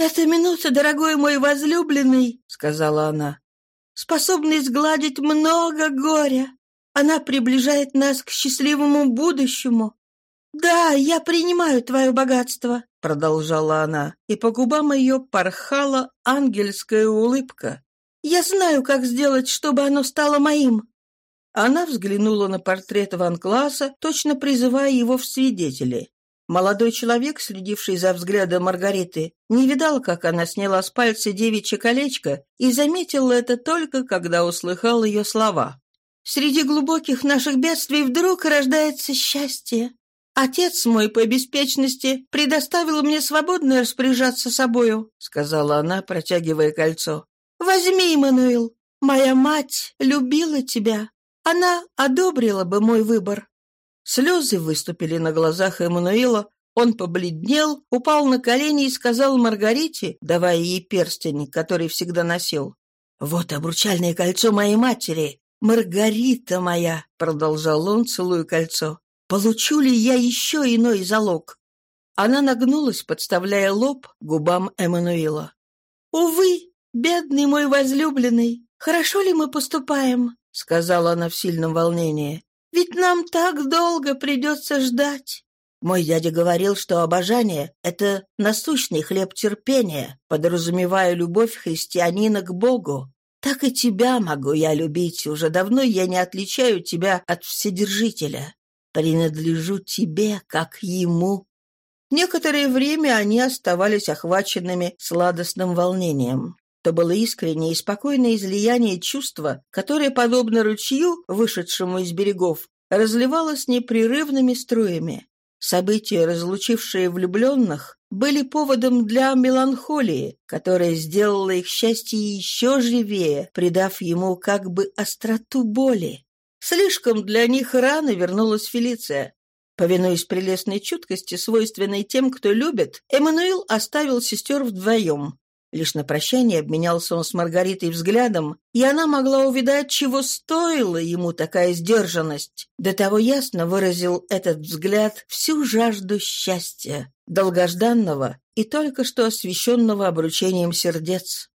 «Это минута, дорогой мой возлюбленный», — сказала она, — «способна сгладить много горя. Она приближает нас к счастливому будущему». «Да, я принимаю твое богатство», — продолжала она, и по губам ее порхала ангельская улыбка. «Я знаю, как сделать, чтобы оно стало моим». Она взглянула на портрет Ван Класса, точно призывая его в свидетели. Молодой человек, следивший за взглядом Маргариты, не видал, как она сняла с пальца девичье колечко и заметил это только, когда услыхал ее слова. «Среди глубоких наших бедствий вдруг рождается счастье. Отец мой по беспечности предоставил мне свободно распоряжаться собою», сказала она, протягивая кольцо. «Возьми, Эммануил, моя мать любила тебя. Она одобрила бы мой выбор». Слезы выступили на глазах Эммануила, он побледнел, упал на колени и сказал Маргарите, давая ей перстень, который всегда носил. «Вот обручальное кольцо моей матери! Маргарита моя!» — продолжал он, целуя кольцо. «Получу ли я еще иной залог?» Она нагнулась, подставляя лоб губам Эммануила. «Увы, бедный мой возлюбленный, хорошо ли мы поступаем?» — сказала она в сильном волнении. Ведь нам так долго придется ждать. Мой дядя говорил, что обожание — это насущный хлеб терпения, подразумевая любовь христианина к Богу. Так и тебя могу я любить, уже давно я не отличаю тебя от Вседержителя. Принадлежу тебе, как ему». Некоторое время они оставались охваченными сладостным волнением. Это было искреннее и спокойное излияние чувства, которое, подобно ручью, вышедшему из берегов, разливалось непрерывными струями. События, разлучившие влюбленных, были поводом для меланхолии, которая сделала их счастье еще живее, придав ему как бы остроту боли. Слишком для них рано вернулась Фелиция. Повинуясь прелестной чуткости, свойственной тем, кто любит, Эммануил оставил сестер вдвоем, Лишь на прощание обменялся он с Маргаритой взглядом, и она могла увидать, чего стоила ему такая сдержанность. До того ясно выразил этот взгляд всю жажду счастья, долгожданного и только что освещенного обручением сердец.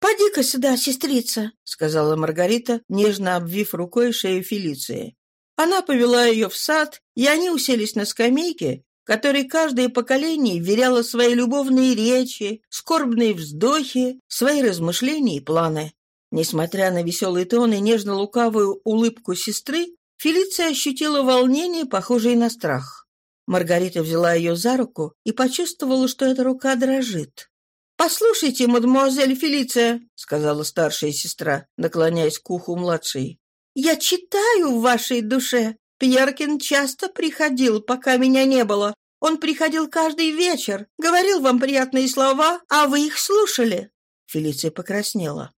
«Поди-ка сюда, сестрица», — сказала Маргарита, нежно обвив рукой шею Фелиции. Она повела ее в сад, и они уселись на скамейке, которой каждое поколение веряло свои любовные речи, скорбные вздохи, свои размышления и планы. Несмотря на веселый тон и нежно-лукавую улыбку сестры, Фелиция ощутила волнение, похожее на страх. Маргарита взяла ее за руку и почувствовала, что эта рука дрожит. «Послушайте, мадемуазель Фелиция», — сказала старшая сестра, наклоняясь к уху младшей. «Я читаю в вашей душе. Пьеркин часто приходил, пока меня не было. Он приходил каждый вечер, говорил вам приятные слова, а вы их слушали». Фелиция покраснела.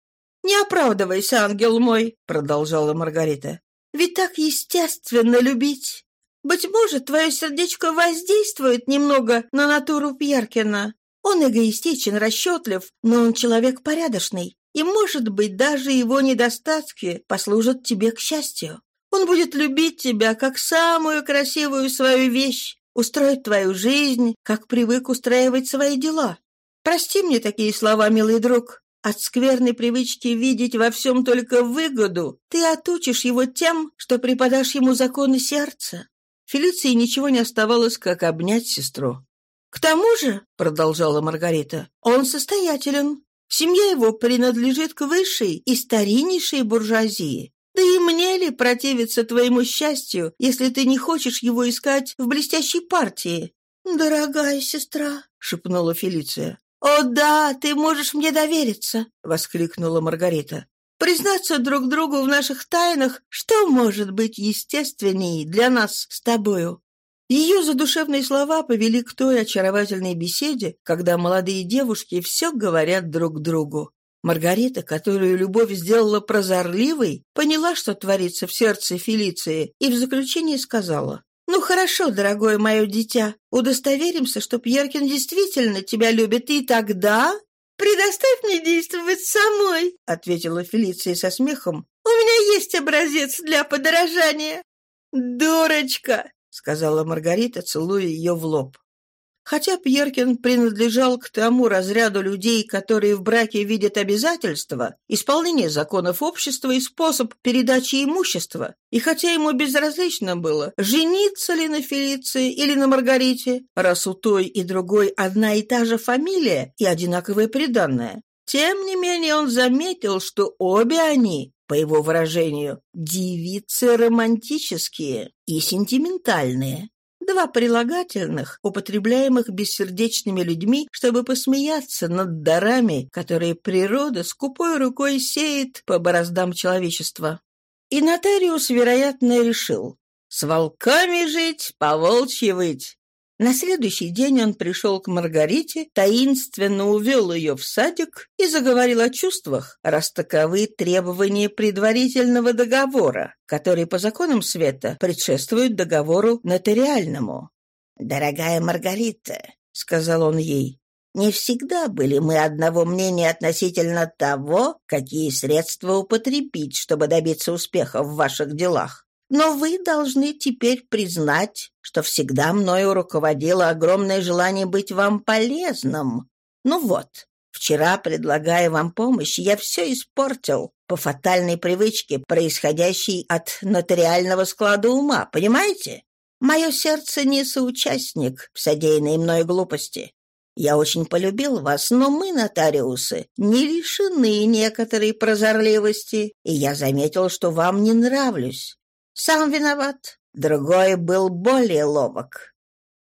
«Не оправдывайся, ангел мой», — продолжала Маргарита. «Ведь так естественно любить. Быть может, твое сердечко воздействует немного на натуру Пьеркина. Он эгоистичен, расчетлив, но он человек порядочный, и, может быть, даже его недостатки послужат тебе к счастью. Он будет любить тебя как самую красивую свою вещь, устроит твою жизнь, как привык устраивать свои дела. Прости мне такие слова, милый друг. От скверной привычки видеть во всем только выгоду ты отучишь его тем, что преподашь ему законы сердца». Фелиции ничего не оставалось, как обнять сестру. «К тому же», — продолжала Маргарита, — «он состоятелен. Семья его принадлежит к высшей и стариннейшей буржуазии. Да и мне ли противиться твоему счастью, если ты не хочешь его искать в блестящей партии?» «Дорогая сестра», — шепнула Фелиция. «О да, ты можешь мне довериться!» — воскликнула Маргарита. «Признаться друг другу в наших тайнах, что может быть естественней для нас с тобою?» Ее задушевные слова повели к той очаровательной беседе, когда молодые девушки все говорят друг другу. Маргарита, которую любовь сделала прозорливой, поняла, что творится в сердце Фелиции, и в заключении сказала, «Ну хорошо, дорогое мое дитя, удостоверимся, что Пьеркин действительно тебя любит, и тогда...» «Предоставь мне действовать самой», — ответила Фелиция со смехом. «У меня есть образец для подорожания». «Дурочка!» — сказала Маргарита, целуя ее в лоб. Хотя Пьеркин принадлежал к тому разряду людей, которые в браке видят обязательства, исполнение законов общества и способ передачи имущества, и хотя ему безразлично было, жениться ли на Фелиции или на Маргарите, раз у той и другой одна и та же фамилия и одинаковое приданное, тем не менее он заметил, что обе они, по его выражению, девицы романтические и сентиментальные два прилагательных, употребляемых бессердечными людьми, чтобы посмеяться над дарами, которые природа скупой рукой сеет по бороздам человечества. И нотариус, вероятно, решил, «С волками жить, по волчьи выть, на следующий день он пришел к Маргарите, таинственно увел ее в садик и заговорил о чувствах, раз таковы требования предварительного договора, которые по законам света предшествуют договору нотариальному. «Дорогая Маргарита», — сказал он ей, — «не всегда были мы одного мнения относительно того, какие средства употребить, чтобы добиться успеха в ваших делах. Но вы должны теперь признать, что всегда мною руководило огромное желание быть вам полезным. Ну вот, вчера, предлагая вам помощь, я все испортил по фатальной привычке, происходящей от нотариального склада ума, понимаете? Мое сердце не соучастник в содеянной мной глупости. Я очень полюбил вас, но мы, нотариусы, не лишены некоторой прозорливости, и я заметил, что вам не нравлюсь. Сам виноват. Другой был более ловок.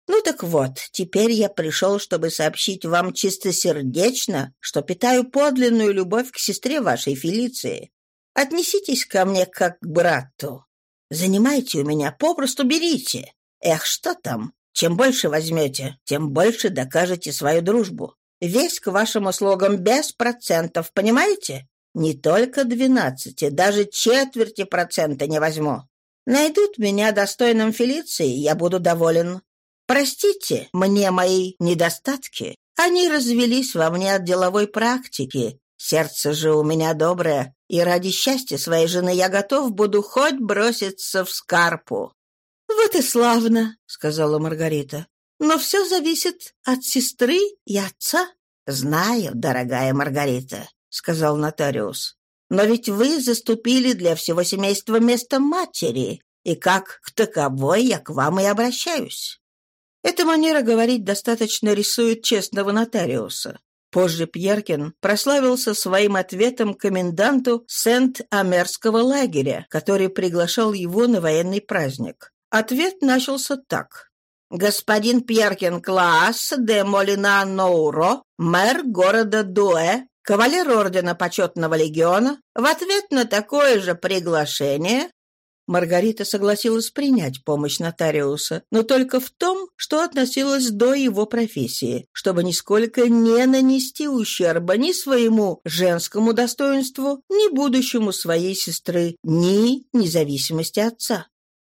Ну так вот, теперь я пришел, чтобы сообщить вам чистосердечно, что питаю подлинную любовь к сестре вашей Фелиции. Отнеситесь ко мне как к брату. Занимайте у меня, попросту берите. Эх, что там? Чем больше возьмете, тем больше докажете свою дружбу. Весь к вашим услугам без процентов, понимаете? Не только двенадцати, даже четверти процента не возьму найдут меня достойным Фелиции, я буду доволен. Простите мне мои недостатки. Они развелись во мне от деловой практики. Сердце же у меня доброе, и ради счастья своей жены я готов буду хоть броситься в скарпу». «Вот и славно», — сказала Маргарита. «Но все зависит от сестры и отца». «Знаю, дорогая Маргарита», — сказал нотариус. Но ведь вы заступили для всего семейства место матери, и как к таковой я к вам и обращаюсь». Эта манера говорить достаточно рисует честного нотариуса. Позже Пьеркин прославился своим ответом коменданту Сент-Амерского лагеря, который приглашал его на военный праздник. Ответ начался так. «Господин Пьеркин класс де Молина Ноуро, мэр города Дуэ, Кавалер Ордена Почетного Легиона в ответ на такое же приглашение Маргарита согласилась принять помощь нотариуса, но только в том, что относилась до его профессии, чтобы нисколько не нанести ущерба ни своему женскому достоинству, ни будущему своей сестры, ни независимости отца.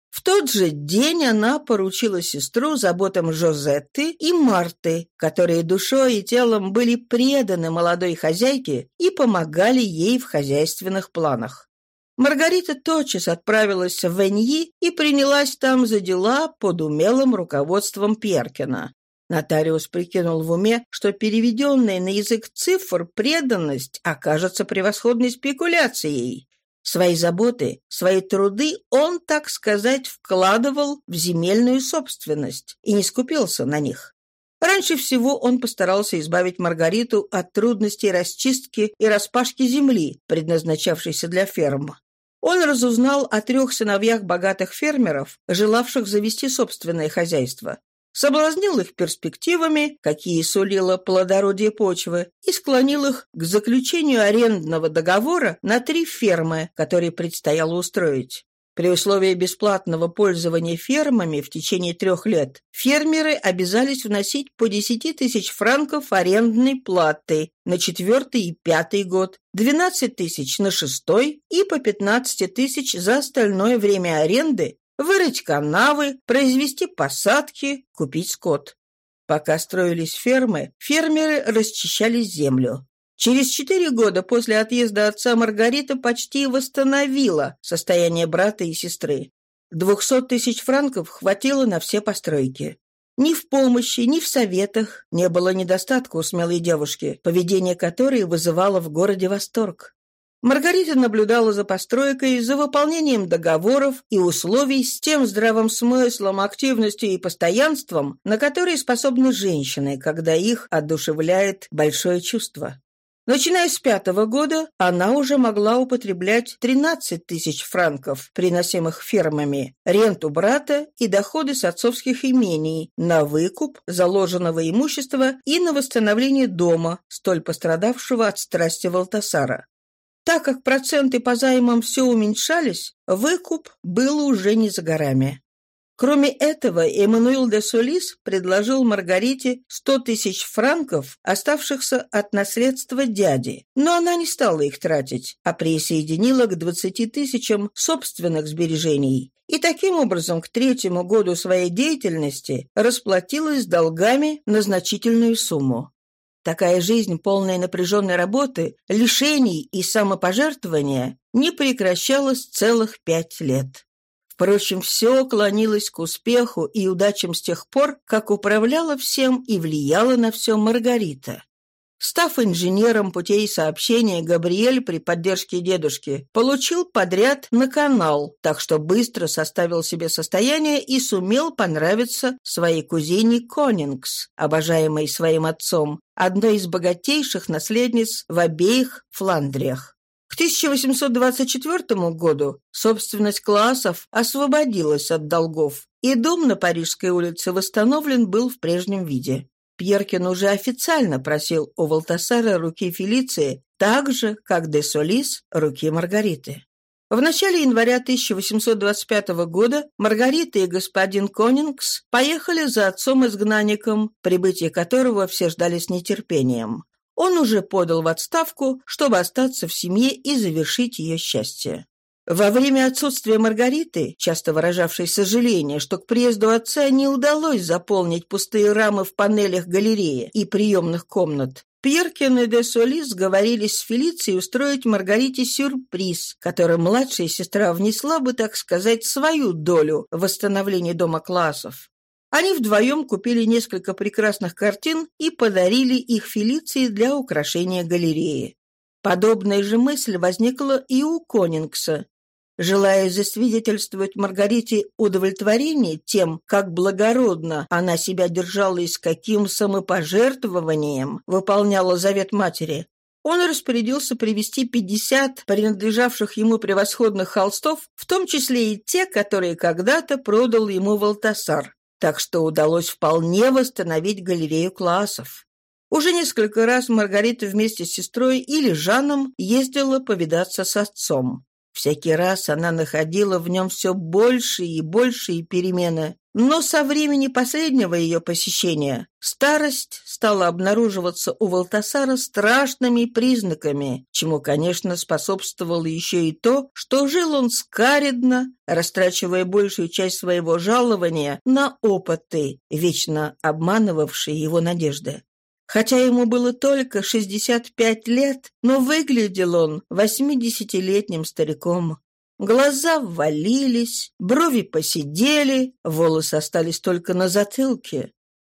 В тот же день она поручила сестру заботам Жозетты и Марты, которые душой и телом были преданы молодой хозяйке и помогали ей в хозяйственных планах. Маргарита тотчас отправилась в Эньи и принялась там за дела под умелым руководством Перкина. Нотариус прикинул в уме, что переведенная на язык цифр преданность окажется превосходной спекуляцией. Свои заботы, свои труды он, так сказать, вкладывал в земельную собственность и не скупился на них. Раньше всего он постарался избавить Маргариту от трудностей расчистки и распашки земли, предназначавшейся для ферм. Он разузнал о трех сыновьях богатых фермеров, желавших завести собственное хозяйство, соблазнил их перспективами, какие сулило плодородие почвы, и склонил их к заключению арендного договора на три фермы, которые предстояло устроить. При условии бесплатного пользования фермами в течение трех лет фермеры обязались вносить по 10 тысяч франков арендной платы на четвертый и пятый год, 12 тысяч на шестой и по 15 тысяч за остальное время аренды вырыть канавы, произвести посадки, купить скот. Пока строились фермы, фермеры расчищали землю. Через четыре года после отъезда отца Маргарита почти восстановила состояние брата и сестры. Двухсот тысяч франков хватило на все постройки. Ни в помощи, ни в советах не было недостатка у смелой девушки, поведение которой вызывало в городе восторг. Маргарита наблюдала за постройкой, за выполнением договоров и условий с тем здравым смыслом, активностью и постоянством, на которые способны женщины, когда их одушевляет большое чувство. Начиная с пятого года, она уже могла употреблять 13 тысяч франков, приносимых фермами, ренту брата и доходы с отцовских имений на выкуп заложенного имущества и на восстановление дома, столь пострадавшего от страсти Валтасара. Так как проценты по займам все уменьшались, выкуп был уже не за горами. Кроме этого, Эммануил де Сулис предложил Маргарите 100 тысяч франков, оставшихся от наследства дяди, но она не стала их тратить, а присоединила к 20 тысячам собственных сбережений. И таким образом к третьему году своей деятельности расплатилась долгами на значительную сумму. Такая жизнь, полная напряженной работы, лишений и самопожертвования, не прекращалась целых пять лет. Впрочем, все клонилось к успеху и удачам с тех пор, как управляла всем и влияла на все Маргарита. Став-инженером путей сообщения Габриэль при поддержке дедушки получил подряд на канал, так что быстро составил себе состояние и сумел понравиться своей кузине Конингс, обожаемой своим отцом, одной из богатейших наследниц в обеих Фландриях. К 1824 году собственность классов освободилась от долгов, и дом на Парижской улице восстановлен был в прежнем виде. Пьеркин уже официально просил у Валтасара руки Фелиции, так же, как де Солис руки Маргариты. В начале января 1825 года Маргарита и господин Конингс поехали за отцом-изгнанником, прибытие которого все ждали с нетерпением. Он уже подал в отставку, чтобы остаться в семье и завершить ее счастье. Во время отсутствия Маргариты, часто выражавшей сожаление, что к приезду отца не удалось заполнить пустые рамы в панелях галереи и приемных комнат, Пьеркин и де Солис говорились с Фелицией устроить Маргарите сюрприз, который младшая сестра внесла бы, так сказать, свою долю в восстановлении дома классов. Они вдвоем купили несколько прекрасных картин и подарили их Фелиции для украшения галереи. Подобная же мысль возникла и у Конингса, желая засвидетельствовать Маргарите удовлетворение тем, как благородно она себя держала и с каким самопожертвованием выполняла завет матери, он распорядился привести 50 принадлежавших ему превосходных холстов, в том числе и те, которые когда-то продал ему Валтасар. Так что удалось вполне восстановить галерею классов. Уже несколько раз Маргарита вместе с сестрой или Жаном ездила повидаться с отцом. Всякий раз она находила в нем все больше и большие перемены. Но со времени последнего ее посещения старость стала обнаруживаться у Валтасара страшными признаками, чему, конечно, способствовало еще и то, что жил он скаредно, растрачивая большую часть своего жалования на опыты, вечно обманывавшие его надежды. Хотя ему было только 65 лет, но выглядел он восьмидесятилетним стариком. Глаза ввалились, брови посидели, волосы остались только на затылке.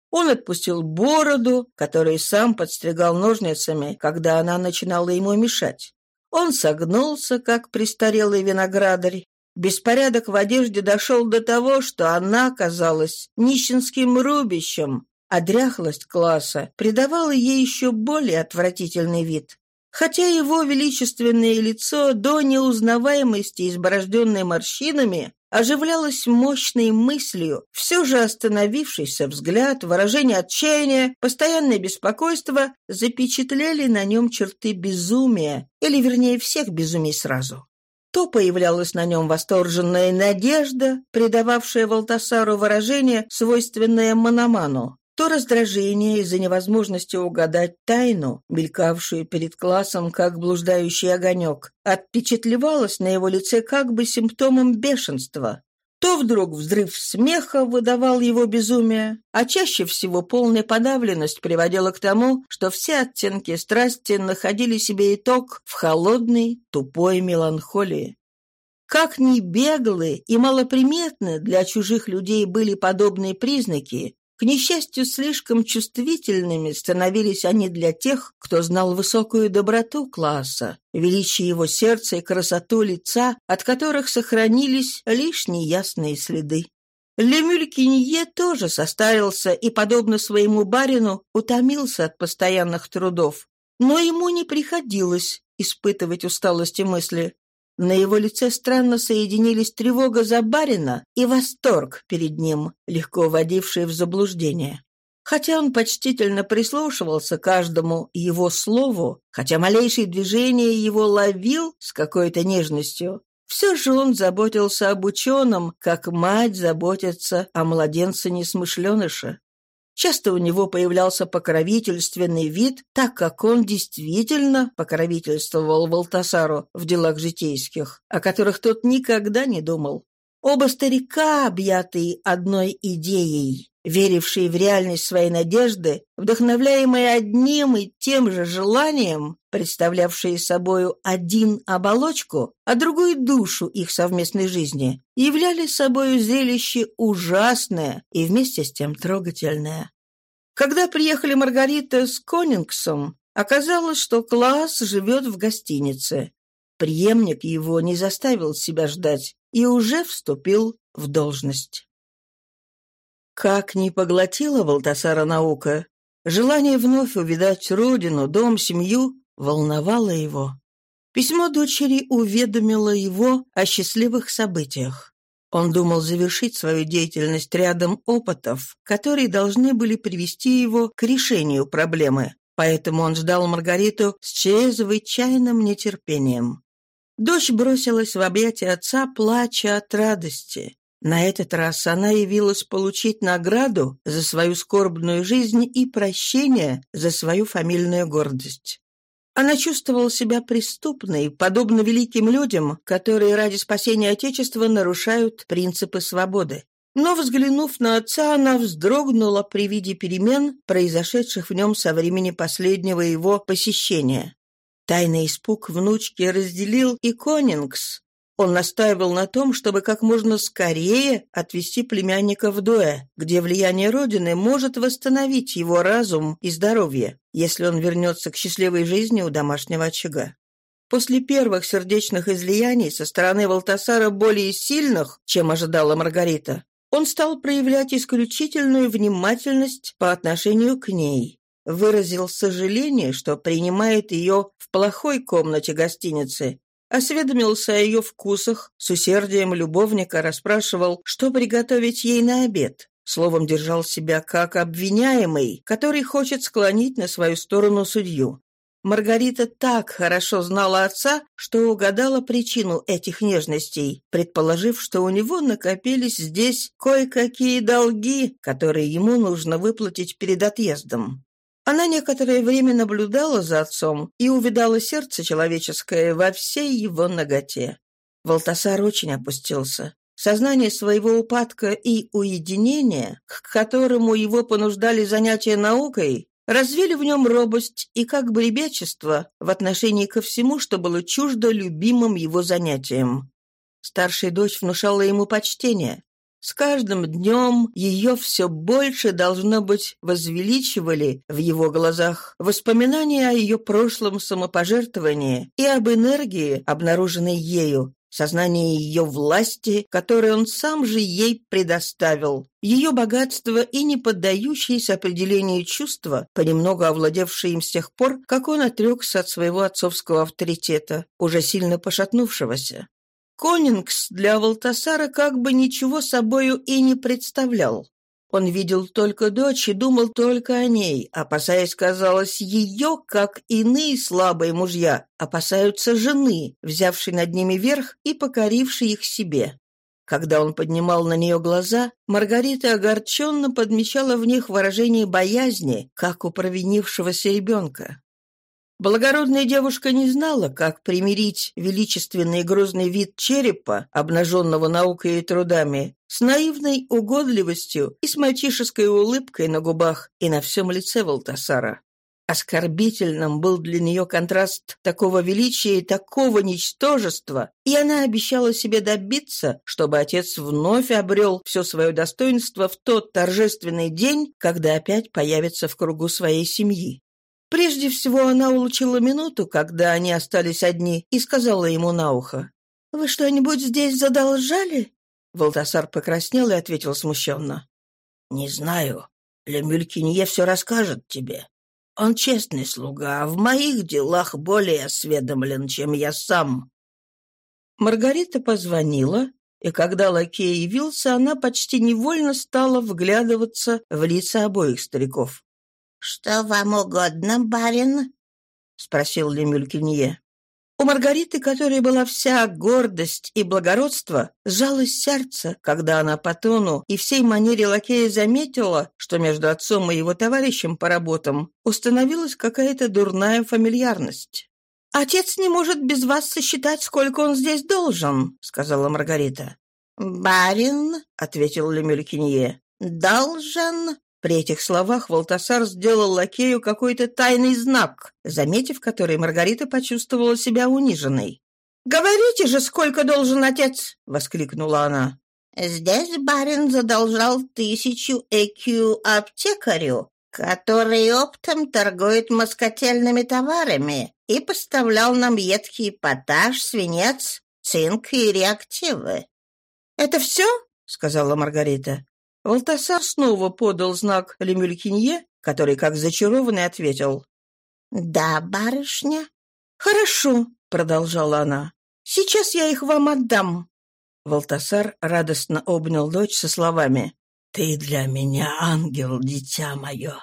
Он отпустил бороду, которую сам подстригал ножницами, когда она начинала ему мешать. Он согнулся, как престарелый виноградарь. Беспорядок в одежде дошел до того, что она казалась нищенским рубищем, а дряхлость класса придавала ей еще более отвратительный вид. Хотя его величественное лицо до неузнаваемости, изборожденное морщинами, оживлялось мощной мыслью, все же остановившийся взгляд, выражение отчаяния, постоянное беспокойство запечатлели на нем черты безумия, или, вернее, всех безумий сразу. То появлялась на нем восторженная надежда, придававшая Валтасару выражение, свойственное Мономану, то раздражение из-за невозможности угадать тайну, мелькавшую перед классом как блуждающий огонек, отпечатлевалось на его лице как бы симптомом бешенства. То вдруг взрыв смеха выдавал его безумие, а чаще всего полная подавленность приводила к тому, что все оттенки страсти находили себе итог в холодной, тупой меланхолии. Как ни беглы и малоприметны для чужих людей были подобные признаки, к несчастью, слишком чувствительными становились они для тех, кто знал высокую доброту класса, величие его сердца и красоту лица, от которых сохранились лишь неясные следы. Лемюль Кинье тоже состарился и, подобно своему барину, утомился от постоянных трудов, но ему не приходилось испытывать усталости мысли. На его лице странно соединились тревога за барина и восторг перед ним, легко вводившие в заблуждение. Хотя он почтительно прислушивался каждому его слову, хотя малейшие движения его ловил с какой-то нежностью, все же он заботился об ученом, как мать заботится о младенце-несмышленыше. Часто у него появлялся покровительственный вид, так как он действительно покровительствовал Валтасару в делах житейских, о которых тот никогда не думал. Оба старика, объятые одной идеей, верившие в реальность своей надежды, вдохновляемые одним и тем же желанием, представлявшие собою один оболочку, а другую душу их совместной жизни, являли собою зрелище ужасное и вместе с тем трогательное. Когда приехали Маргарита с Конингсом, оказалось, что класс живет в гостинице. Приемник его не заставил себя ждать и уже вступил в должность. Как не поглотила Волтасара наука, желание вновь увидать родину, дом, семью волновало его. Письмо дочери уведомило его о счастливых событиях. Он думал завершить свою деятельность рядом опытов, которые должны были привести его к решению проблемы, поэтому он ждал Маргариту с чрезвычайным нетерпением. Дочь бросилась в объятия отца, плача от радости. На этот раз она явилась получить награду за свою скорбную жизнь и прощение за свою фамильную гордость. Она чувствовала себя преступной, подобно великим людям, которые ради спасения Отечества нарушают принципы свободы. Но, взглянув на отца, она вздрогнула при виде перемен, произошедших в нем со времени последнего его посещения. Тайный испуг внучки разделил и Конингс, он настаивал на том, чтобы как можно скорее отвести племянника в Дуэ, где влияние Родины может восстановить его разум и здоровье, если он вернется к счастливой жизни у домашнего очага. После первых сердечных излияний со стороны Валтасара более сильных, чем ожидала Маргарита, он стал проявлять исключительную внимательность по отношению к ней, выразил сожаление, что принимает ее в плохой комнате гостиницы осведомился о ее вкусах, с усердием любовника расспрашивал, что приготовить ей на обед. Словом, держал себя как обвиняемый, который хочет склонить на свою сторону судью. Маргарита так хорошо знала отца, что угадала причину этих нежностей, предположив, что у него накопились здесь кое-какие долги, которые ему нужно выплатить перед отъездом. Она некоторое время наблюдала за отцом и увидала сердце человеческое во всей его ноготе. Валтасар очень опустился. Сознание своего упадка и уединения, к которому его понуждали занятия наукой, развили в нем робость и как бы ребячество в отношении ко всему, что было чуждо любимым его занятием. Старшая дочь внушала ему почтение, с каждым днем ее все больше, должно быть, возвеличивали в его глазах воспоминания о ее прошлом самопожертвовании и об энергии, обнаруженной ею, сознание ее власти, которую он сам же ей предоставил, ее богатство и не поддающееся определению чувства, понемногу овладевшие им с тех пор, как он отрекся от своего отцовского авторитета, уже сильно пошатнувшегося. Конингс для Валтасара как бы ничего собою и не представлял. Он видел только дочь и думал только о ней, опасаясь, казалось, ее, как иные слабые мужья, опасаются жены, взявшей над ними верх и покорившей их себе. Когда он поднимал на нее глаза, Маргарита огорченно подмечала в них выражение боязни, как у провинившегося ребенка. Благородная девушка не знала, как примирить величественный и грозный вид черепа, обнаженного наукой и трудами, с наивной угодливостью и с мальчишеской улыбкой на губах и на всем лице Валтасара. Оскорбительным был для нее контраст такого величия и такого ничтожества, и она обещала себе добиться, чтобы отец вновь обрел все свое достоинство в тот торжественный день, когда опять появится в кругу своей семьи. Прежде всего она улучила минуту, когда они остались одни, и сказала ему на ухо. «Вы что-нибудь здесь задолжали?» Волтасар покраснел и ответил смущенно. «Не знаю. Лемюлькинье все расскажет тебе. Он честный слуга, а в моих делах более осведомлен, чем я сам». Маргарита позвонила, и когда лакей явился, она почти невольно стала вглядываться в лица обоих стариков. «Что вам угодно, барин?» — спросил Лемюль Кенье. У Маргариты, которой была вся гордость и благородство, сжалось сердце, когда она по тону и всей манере лакея заметила, что между отцом и его товарищем по работам установилась какая-то дурная фамильярность. «Отец не может без вас сосчитать, сколько он здесь должен», — сказала Маргарита. «Барин», — ответил Лемюлькинье, — «должен при этих словах Волтасар сделал лакею какой-то тайный знак, заметив который Маргарита почувствовала себя униженной. «Говорите же, сколько должен отец!» — воскликнула она. «Здесь барин задолжал тысячу экю аптекарю, который оптом торгует москательными товарами и поставлял нам едкий поташ, свинец, цинк и реактивы». «Это все?» — сказала Маргарита. Волтасар снова подал знак Лемюлькинье, который, как зачарованный, ответил. «Да, барышня». «Хорошо», — продолжала она. «Сейчас я их вам отдам». Волтасар радостно обнял дочь со словами. «Ты для меня ангел, дитя мое.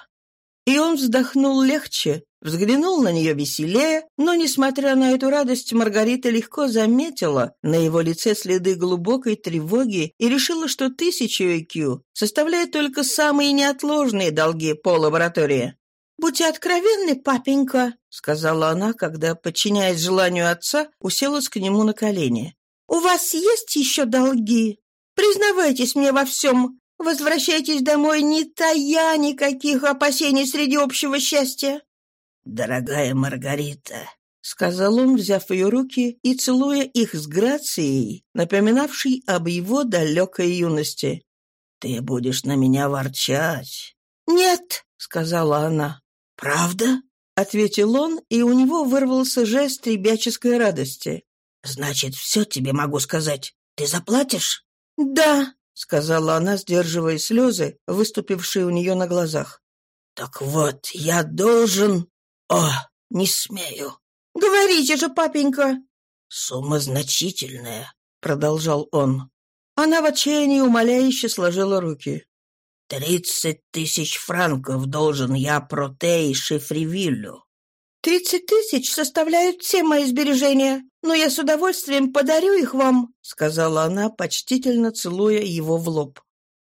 И он вздохнул легче, взглянул на нее веселее, но, несмотря на эту радость, Маргарита легко заметила на его лице следы глубокой тревоги и решила, что тысячу IQ составляет только самые неотложные долги по лаборатории. «Будьте откровенны, папенька», — сказала она, когда, подчиняясь желанию отца, уселась к нему на колени. «У вас есть еще долги? Признавайтесь мне во всем. Возвращайтесь домой не тая никаких опасений среди общего счастья. Дорогая Маргарита, сказал он, взяв ее руки и целуя их с грацией, напоминавшей об его далекой юности. Ты будешь на меня ворчать. Нет, сказала она. Правда? ответил он, и у него вырвался жест ребяческой радости. Значит, все тебе могу сказать. Ты заплатишь? Да, сказала она, сдерживая слезы, выступившие у нее на глазах. «Так вот, я должен...» «О, не смею!» «Говорите же, папенька!» «Сумма значительная», — продолжал он. Она в отчаянии умоляюще сложила руки. «Тридцать тысяч франков должен я Протей Шифривиллю. «Тридцать тысяч составляют все мои сбережения, но я с удовольствием подарю их вам», — сказала она, почтительно целуя его в лоб.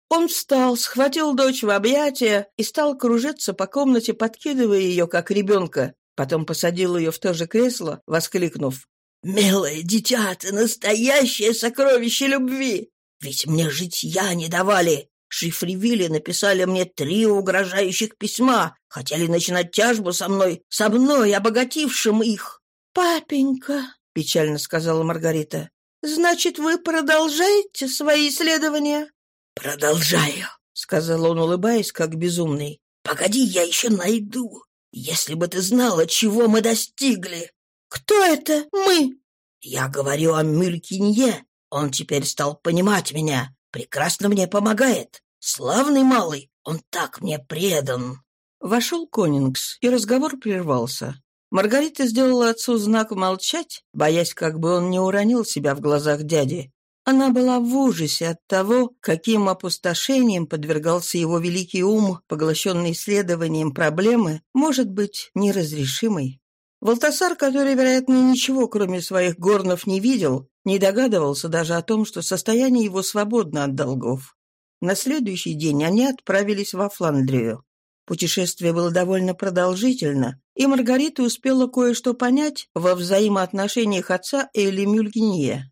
Он встал, схватил дочь в объятия и стал кружиться по комнате, подкидывая ее, как ребенка. Потом посадил ее в то же кресло, воскликнув. «Милое дитя, ты настоящее сокровище любви! Ведь мне житья не давали! шифривили написали мне три угрожающих письма. Хотели начинать тяжбу со мной, со мной, обогатившим их». «Папенька», — печально сказала Маргарита, — «значит, вы продолжаете свои исследования?» «Продолжаю», — сказал он, улыбаясь, как безумный. «Погоди, я еще найду. Если бы ты знала, чего мы достигли». «Кто это мы?» «Я говорю о Мюлькинье. Он теперь стал понимать меня, прекрасно мне помогает. Славный малый, он так мне предан!» Вошел Конингс, и разговор прервался. Маргарита сделала отцу знак молчать, боясь, как бы он не уронил себя в глазах дяди. Она была в ужасе от того, каким опустошением подвергался его великий ум, поглощенный исследованием проблемы, может быть, неразрешимой. Волтасар, который, вероятно, ничего, кроме своих горнов, не видел, не догадывался даже о том, что состояние его свободно от долгов. На следующий день они отправились во Фландрию. Путешествие было довольно продолжительно, и Маргарита успела кое-что понять во взаимоотношениях отца Эли Мюльгинье.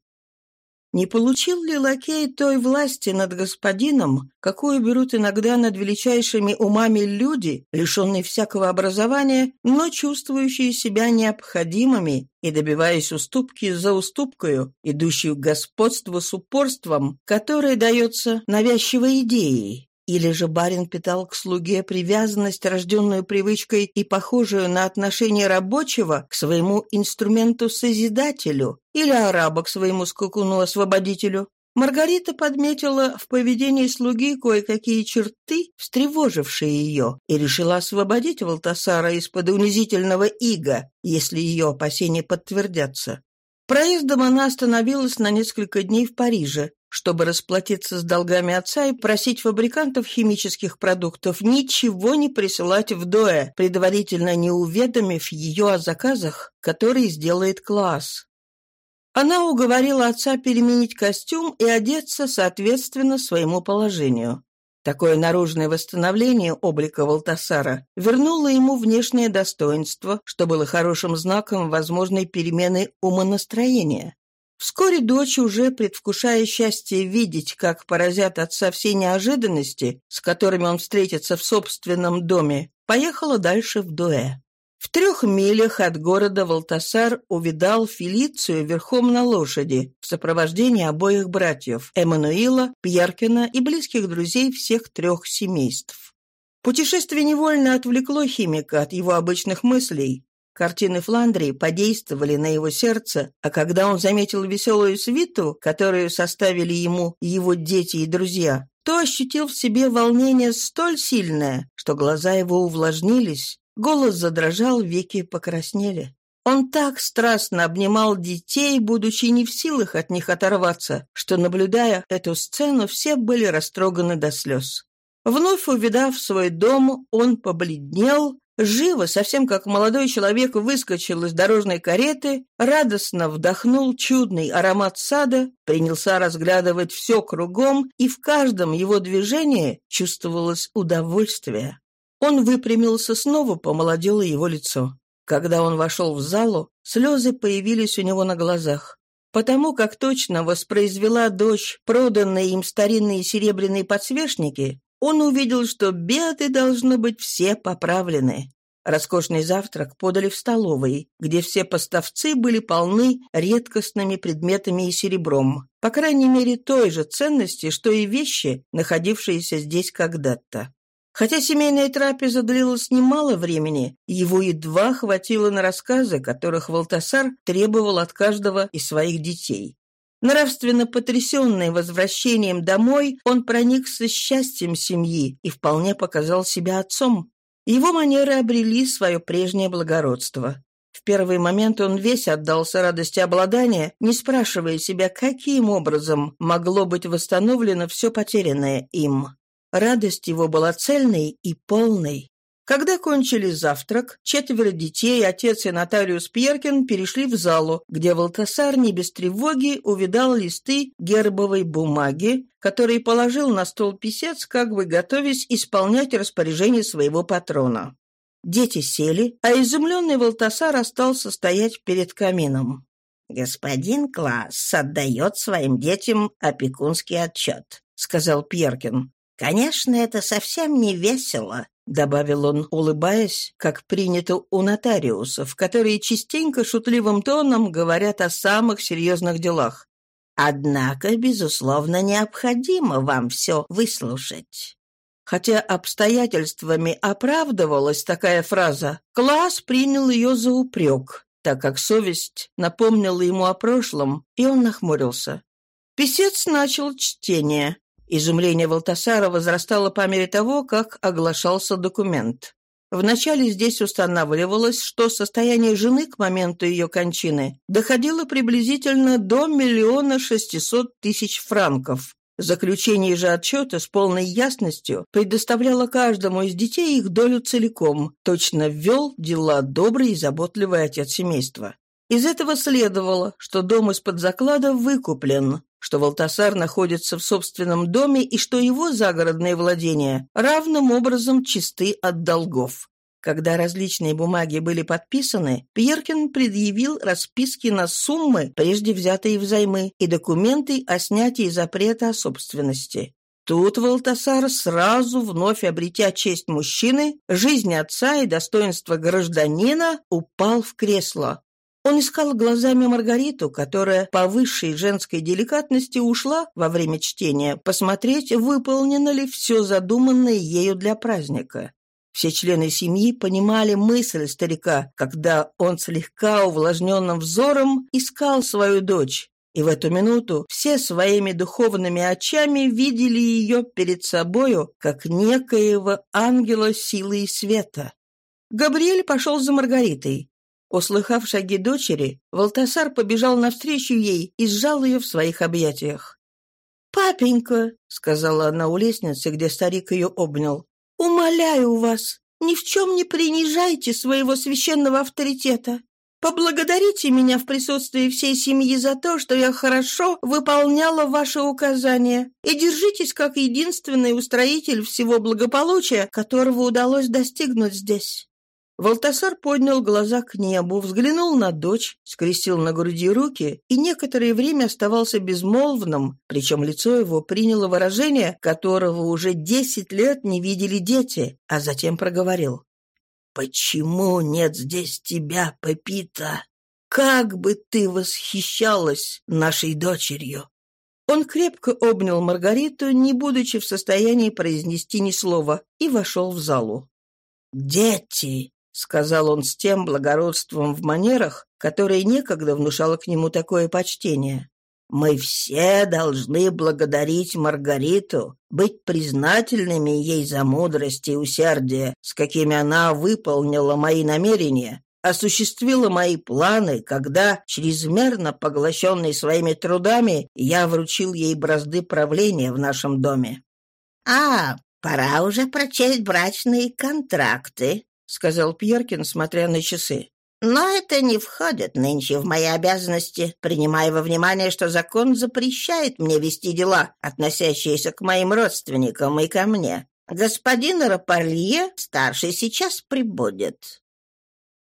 Не получил ли лакей той власти над господином, какую берут иногда над величайшими умами люди, лишенные всякого образования, но чувствующие себя необходимыми и добиваясь уступки за уступкою, идущую к господству с упорством, которое дается навязчивой идеей? Или же барин питал к слуге привязанность, рожденную привычкой и похожую на отношение рабочего к своему инструменту-созидателю или араба к своему скакуну-освободителю. Маргарита подметила в поведении слуги кое-какие черты, встревожившие ее, и решила освободить Валтасара из-под унизительного ига, если ее опасения подтвердятся. Проездом она остановилась на несколько дней в Париже, чтобы расплатиться с долгами отца и просить фабрикантов химических продуктов ничего не присылать в Доэ, предварительно не уведомив ее о заказах, которые сделает класс. Она уговорила отца переменить костюм и одеться соответственно своему положению. Такое наружное восстановление облика Валтасара вернуло ему внешнее достоинство, что было хорошим знаком возможной перемены умонастроения. Вскоре дочь, уже предвкушая счастье видеть, как поразят отца все неожиданности, с которыми он встретится в собственном доме, поехала дальше в Дуэ. В трех милях от города Валтасар увидал Фелицию верхом на лошади в сопровождении обоих братьев Эммануила, Пьяркина и близких друзей всех трех семейств. Путешествие невольно отвлекло химика от его обычных мыслей. Картины Фландрии подействовали на его сердце, а когда он заметил веселую свиту, которую составили ему его дети и друзья, то ощутил в себе волнение столь сильное, что глаза его увлажнились, Голос задрожал, веки покраснели. Он так страстно обнимал детей, будучи не в силах от них оторваться, что, наблюдая эту сцену, все были растроганы до слез. Вновь увидав свой дом, он побледнел, живо, совсем как молодой человек, выскочил из дорожной кареты, радостно вдохнул чудный аромат сада, принялся разглядывать все кругом, и в каждом его движении чувствовалось удовольствие. Он выпрямился снова, помолодело его лицо. Когда он вошел в залу, слезы появились у него на глазах. Потому как точно воспроизвела дочь проданные им старинные серебряные подсвечники, он увидел, что беды должны быть все поправлены. Роскошный завтрак подали в столовой, где все поставцы были полны редкостными предметами и серебром, по крайней мере той же ценности, что и вещи, находившиеся здесь когда-то. Хотя семейная трапеза длилась немало времени, его едва хватило на рассказы, которых Валтасар требовал от каждого из своих детей. Нравственно потрясенный возвращением домой, он проникся счастьем семьи и вполне показал себя отцом. Его манеры обрели свое прежнее благородство. В первый момент он весь отдался радости обладания, не спрашивая себя, каким образом могло быть восстановлено все потерянное им радость его была цельной и полной. Когда кончили завтрак, четверо детей, отец и нотариус Пьеркин перешли в залу, где Волтасар не без тревоги увидал листы гербовой бумаги, которые положил на стол писец, как бы готовясь исполнять распоряжение своего патрона. Дети сели, а изумленный Волтасар остался стоять перед камином. «Господин Класс отдает своим детям опекунский отчет», — сказал Пьеркин. «Конечно, это совсем не весело», — добавил он, улыбаясь, как принято у нотариусов, которые частенько шутливым тоном говорят о самых серьезных делах. «Однако, безусловно, необходимо вам все выслушать». Хотя обстоятельствами оправдывалась такая фраза, класс принял ее за упрек, так как совесть напомнила ему о прошлом, и он нахмурился. Песец начал чтение. Изумление Валтасара возрастало по мере того, как оглашался документ. Вначале здесь устанавливалось, что состояние жены к моменту ее кончины доходило приблизительно до миллиона шестисот тысяч франков. Заключение же отчета с полной ясностью предоставляло каждому из детей их долю целиком, точно ввел дела добрый и заботливый отец семейства. Из этого следовало, что дом из-под заклада выкуплен, что Валтасар находится в собственном доме и что его загородные владения равным образом чисты от долгов. Когда различные бумаги были подписаны, Пьеркин предъявил расписки на суммы, прежде взятые взаймы, и документы о снятии запрета о собственности. Тут Валтасар, сразу вновь обретя честь мужчины, жизнь отца и достоинство гражданина, упал в кресло. Он искал глазами Маргариту, которая по высшей женской деликатности ушла во время чтения, посмотреть, выполнено ли все задуманное ею для праздника. Все члены семьи понимали мысль старика, когда он слегка увлажненным взором искал свою дочь. И в эту минуту все своими духовными очами видели ее перед собою, как некоего ангела силы и света. Габриэль пошел за Маргаритой. Услыхав шаги дочери, Волтасар побежал навстречу ей и сжал ее в своих объятиях. «Папенька», — сказала она у лестницы, где старик ее обнял, — «умоляю вас, ни в чем не принижайте своего священного авторитета. Поблагодарите меня в присутствии всей семьи за то, что я хорошо выполняла ваши указания, и держитесь как единственный устроитель всего благополучия, которого удалось достигнуть здесь». Волтасар поднял глаза к небу, взглянул на дочь, скрестил на груди руки и некоторое время оставался безмолвным, причем лицо его приняло выражение, которого уже десять лет не видели дети, а затем проговорил. «Почему нет здесь тебя, Пепита? Как бы ты восхищалась нашей дочерью!» Он крепко обнял Маргариту, не будучи в состоянии произнести ни слова, и вошел в залу. «Дети!» сказал он с тем благородством в манерах, которое некогда внушало к нему такое почтение. Мы все должны благодарить Маргариту, быть признательными ей за мудрость и усердие, с какими она выполнила мои намерения, осуществила мои планы, когда, чрезмерно поглощенный своими трудами, я вручил ей бразды правления в нашем доме. «А, пора уже прочесть брачные контракты», — сказал Пьеркин, смотря на часы. «Но это не входит нынче в мои обязанности, принимая во внимание, что закон запрещает мне вести дела, относящиеся к моим родственникам и ко мне. Господин Раполье, старший, сейчас прибудет».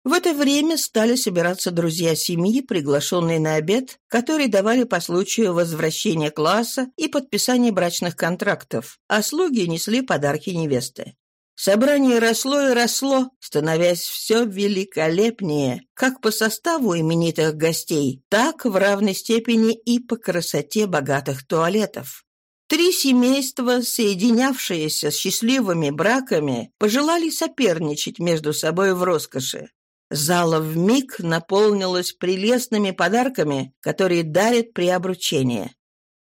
В это время стали собираться друзья семьи, приглашенные на обед, который давали по случаю возвращения класса и подписания брачных контрактов, а слуги несли подарки невесты. Собрание росло и росло, становясь все великолепнее, как по составу именитых гостей, так в равной степени и по красоте богатых туалетов. Три семейства, соединявшиеся с счастливыми браками, пожелали соперничать между собой в роскоши. Зала вмиг наполнилась прелестными подарками, которые дарят при обручении.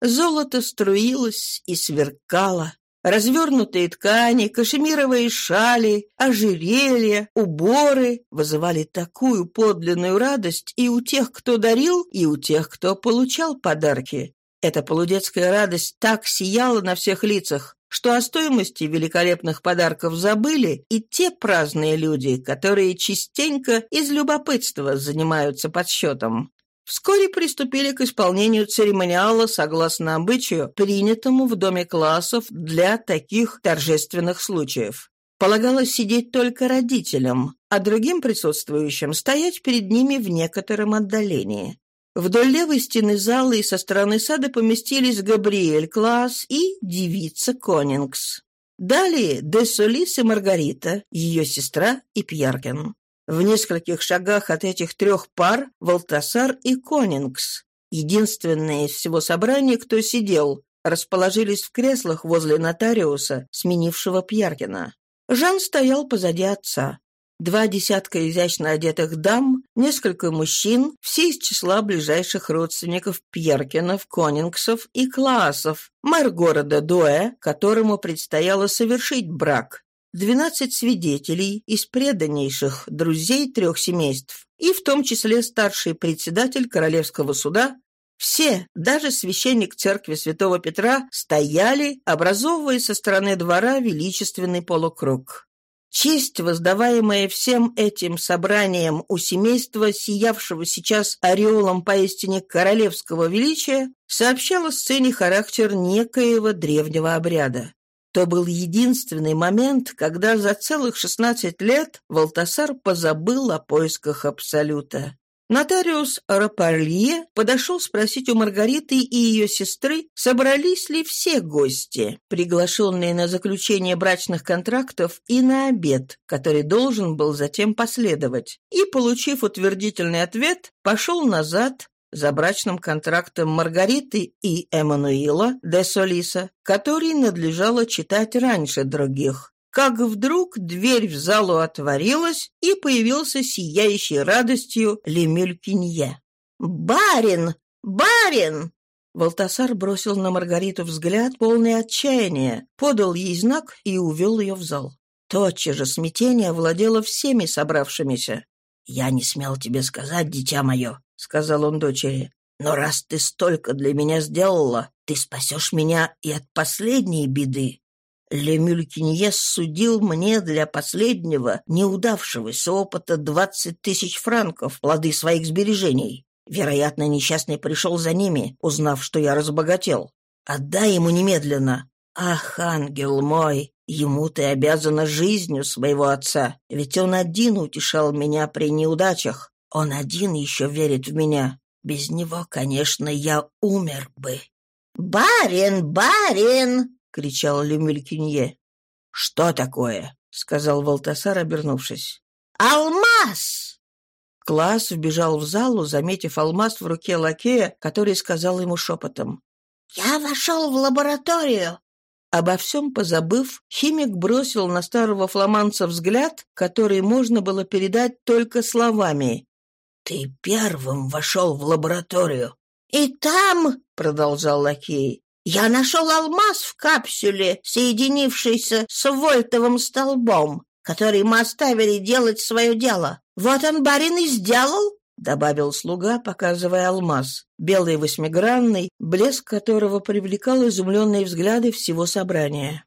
Золото струилось и сверкало, Развернутые ткани, кашемировые шали, ожерелья, уборы вызывали такую подлинную радость и у тех, кто дарил, и у тех, кто получал подарки. Эта полудетская радость так сияла на всех лицах, что о стоимости великолепных подарков забыли и те праздные люди, которые частенько из любопытства занимаются подсчетом. Вскоре приступили к исполнению церемониала согласно обычаю, принятому в Доме классов для таких торжественных случаев. Полагалось сидеть только родителям, а другим присутствующим стоять перед ними в некотором отдалении. Вдоль левой стены зала и со стороны сада поместились Габриэль Класс и девица Конингс. Далее Де Солис и Маргарита, ее сестра и Пьярген. В нескольких шагах от этих трех пар Валтасар и Конингс, единственные из всего собрания, кто сидел, расположились в креслах возле нотариуса, сменившего Пьяркина. Жан стоял позади отца. Два десятка изящно одетых дам, несколько мужчин, все из числа ближайших родственников Пьеркинов, Конингсов и Клаасов, мэр города Дуэ, которому предстояло совершить брак, 12 свидетелей из преданнейших друзей трех семейств, и в том числе старший председатель Королевского суда, все, даже священник церкви святого Петра, стояли, образовывая со стороны двора величественный полукруг. Честь, воздаваемая всем этим собранием у семейства, сиявшего сейчас ореолом поистине королевского величия, сообщала сцене характер некоего древнего обряда. То был единственный момент, когда за целых 16 лет Валтасар позабыл о поисках Абсолюта. Нотариус Рапалье подошел спросить у Маргариты и ее сестры, собрались ли все гости, приглашенные на заключение брачных контрактов и на обед, который должен был затем последовать, и, получив утвердительный ответ, пошел назад, за брачным контрактом Маргариты и Эммануила де Солиса, который надлежало читать раньше других. Как вдруг дверь в залу отворилась, и появился сияющий радостью Лемюль Пинье. «Барин! Барин!» Валтасар бросил на Маргариту взгляд, полный отчаяния, подал ей знак и увел ее в зал. Тотчас же смятение овладело всеми собравшимися. «Я не смел тебе сказать, дитя мое», сказал он дочери. «Но раз ты столько для меня сделала, ты спасешь меня и от последней беды». Ле Мюлькинье судил мне для последнего неудавшегося опыта двадцать тысяч франков плоды своих сбережений. Вероятно, несчастный пришел за ними, узнав, что я разбогател. Отдай ему немедленно. Ах, ангел мой, ему ты обязана жизнью своего отца, ведь он один утешал меня при неудачах. Он один еще верит в меня. Без него, конечно, я умер бы». «Барин, барин!» — кричал Люмелькинье. «Что такое?» — сказал Валтасар, обернувшись. «Алмаз!» Класс вбежал в залу, заметив алмаз в руке лакея, который сказал ему шепотом. «Я вошел в лабораторию. Обо всем позабыв, химик бросил на старого фламанца взгляд, который можно было передать только словами ты первым вошел в лабораторию. И там, — продолжал Лакей, — я нашел алмаз в капсюле, соединившийся с вольтовым столбом, который мы оставили делать свое дело. Вот он, барин, и сделал, — добавил слуга, показывая алмаз, белый восьмигранный, блеск которого привлекал изумленные взгляды всего собрания.